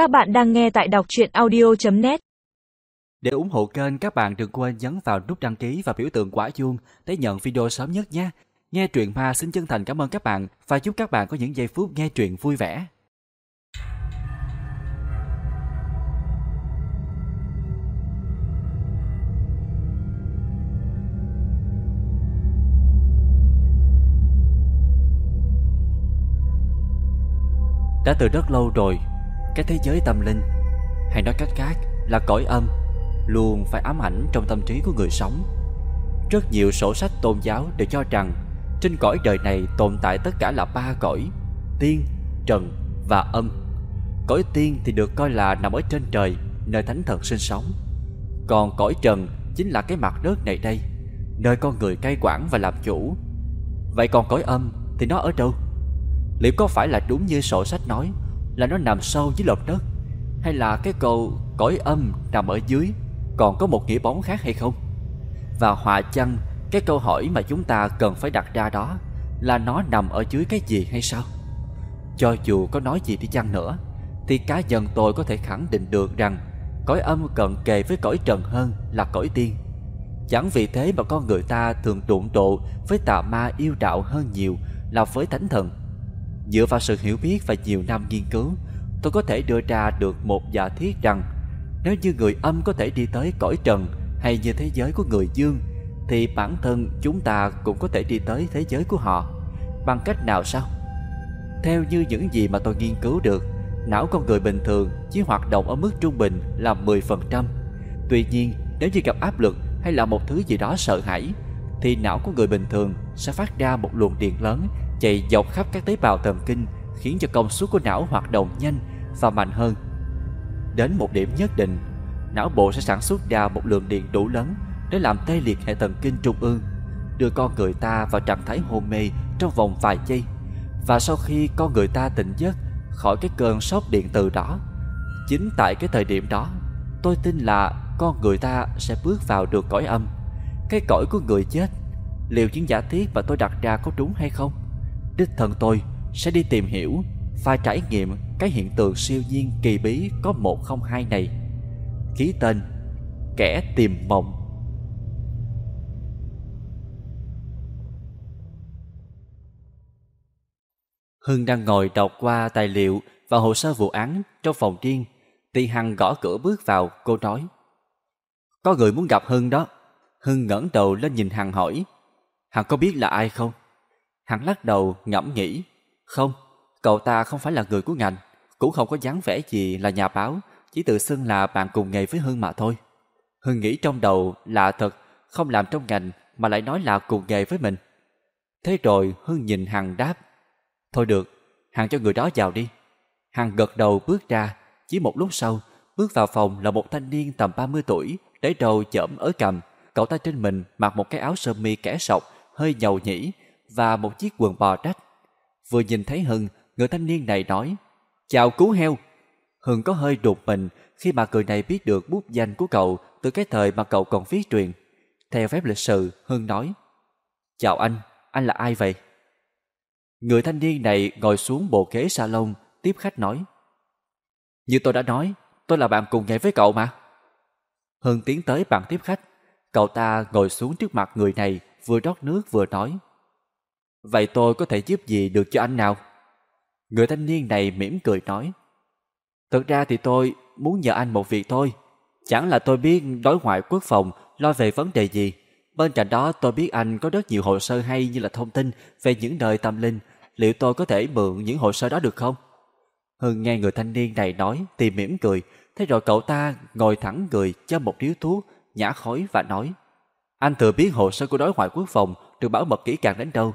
Các bạn đang nghe tại đọc truyện audio.net Để ủng hộ kênh, các bạn đừng quên nhấn vào nút đăng ký và biểu tượng quả chuông để nhận video sớm nhất nhé. Nghe truyện ma xin chân thành cảm ơn các bạn và chúc các bạn có những giây phút nghe truyện vui vẻ. Đã từ rất lâu rồi, cái thế giới tâm linh, hay nói cách khác là cõi âm, luôn phải ám ảnh trong tâm trí của người sống. Rất nhiều sổ sách tôn giáo đều cho rằng trên cõi đời này tồn tại tất cả là ba cõi, tiên, trần và âm. Cõi tiên thì được coi là nằm ở trên trời, nơi thánh thần sinh sống. Còn cõi trần chính là cái mặt đất này đây, nơi con người cai quản và làm chủ. Vậy còn cõi âm thì nó ở đâu? Liệu có phải là đúng như sổ sách nói là nó nằm sâu dưới lòng đất, Hay là cái cầu cõi âm nằm ở dưới, Còn có một nghĩa bóng khác hay không? Và họa chăng, Cái câu hỏi mà chúng ta cần phải đặt ra đó Là nó nằm ở dưới cái gì hay sao? Cho dù có nói gì đi chăng nữa, Thì cá nhân tôi có thể khẳng định được rằng Cõi âm cận kề với cõi trần hơn là cõi tiên. Chẳng vì thế mà con người ta thường đụng độ với tà ma yêu đạo hơn nhiều là với thánh thần. Dựa vào sự hiểu biết và nhiều năm nghiên cứu, tôi có thể đưa ra được một giả thiết rằng nếu như người âm có thể đi tới cõi trần hay như thế giới của người dương, thì bản thân chúng ta cũng có thể đi tới thế giới của họ. Bằng cách nào sao? Theo như những gì mà tôi nghiên cứu được, não con người bình thường chỉ hoạt động ở mức trung bình là 10%. Tuy nhiên, nếu như gặp áp lực hay là một thứ gì đó sợ hãi, thì não của người bình thường sẽ phát ra một luồng điện lớn chạy dọc khắp các tế bào thần kinh khiến cho công suất của não hoạt động nhanh và mạnh hơn. Đến một điểm nhất định, não bộ sẽ sản xuất ra một lượng điện đủ lớn để làm tê liệt hệ thần kinh trung ương, đưa con người ta vào trạng thái hôn mê trong vòng vài giây. Và sau khi con người ta tỉnh giấc khỏi cái cơn sốc điện từ đó, chính tại cái thời điểm đó, tôi tin là con người ta sẽ bước vào được cõi âm, cái cõi của người chết. Liệu những giả thiết mà tôi đặt ra có đúng hay không? Đích thân tôi sẽ đi tìm hiểu và trải nghiệm cái hiện tượng siêu nhiên kỳ bí có một không hai này. Ký tên Kẻ tìm mộng Hưng đang ngồi đọc qua tài liệu và hồ sơ vụ án trong phòng riêng thì Hằng gõ cửa bước vào, cô nói Có người muốn gặp Hưng đó. Hưng ngẩng đầu lên nhìn Hằng hỏi Hằng có biết là ai không? Hắn lắc đầu ngẫm nghĩ. Không, cậu ta không phải là người của ngành, cũng không có dáng vẻ gì là nhà báo, chỉ tự xưng là bạn cùng nghề với Hưng mà thôi. Hưng nghĩ trong đầu là thật, không làm trong ngành mà lại nói là cùng nghề với mình. Thế rồi Hưng nhìn Hằng đáp. Thôi được, Hằng cho người đó vào đi. Hằng gật đầu bước ra, chỉ một lúc sau, bước vào phòng là một thanh niên tầm 30 tuổi, để đầu chởm ở cầm. Cậu ta trên mình mặc một cái áo sơ mi kẻ sọc, hơi nhầu nhĩ, và một chiếc quần bò rách. Vừa nhìn thấy Hưng, người thanh niên này nói, Chào cứu heo. Hưng có hơi đột mình khi mà người này biết được bút danh của cậu từ cái thời mà cậu còn viết truyền. Theo phép lịch sự, Hưng nói, Chào anh, anh là ai vậy? Người thanh niên này ngồi xuống bộ ghế salon, tiếp khách nói, Như tôi đã nói, tôi là bạn cùng nghề với cậu mà. Hưng tiến tới bàn tiếp khách, cậu ta ngồi xuống trước mặt người này, vừa rót nước vừa nói, Vậy tôi có thể giúp gì được cho anh nào? Người thanh niên này mỉm cười nói. Thực ra thì tôi muốn nhờ anh một việc thôi. Chẳng là tôi biết đối ngoại quốc phòng lo về vấn đề gì. Bên cạnh đó tôi biết anh có rất nhiều hồ sơ hay như là thông tin về những đời tâm linh. Liệu tôi có thể mượn những hồ sơ đó được không? Hưng nghe người thanh niên này nói thì mỉm cười. Thế rồi cậu ta ngồi thẳng người cho một điếu thuốc, nhả khói và nói. Anh thừa biết hồ sơ của đối ngoại quốc phòng được bảo mật kỹ càng đến đâu.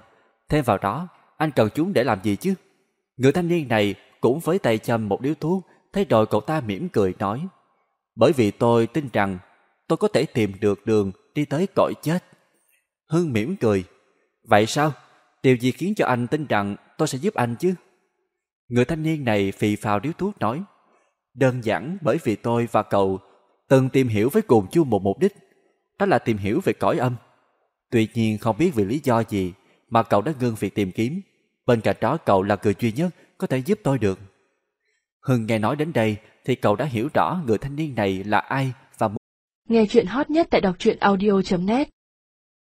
Thêm vào đó, anh cần chúng để làm gì chứ? Người thanh niên này cũng với tay châm một điếu thuốc, thấy rồi cậu ta mỉm cười nói. Bởi vì tôi tin rằng tôi có thể tìm được đường đi tới cõi chết. Hưng mỉm cười. Vậy sao? Điều gì khiến cho anh tin rằng tôi sẽ giúp anh chứ? Người thanh niên này phì phào điếu thuốc nói. Đơn giản bởi vì tôi và cậu từng tìm hiểu với cùng chung một mục đích. Đó là tìm hiểu về cõi âm. Tuy nhiên không biết vì lý do gì mà cậu đã ngưng việc tìm kiếm. Bên cạnh đó cậu là người duy nhất có thể giúp tôi được. Hưng nghe nói đến đây thì cậu đã hiểu rõ người thanh niên này là ai và Nghe chuyện hot nhất tại đọc truyện audio.net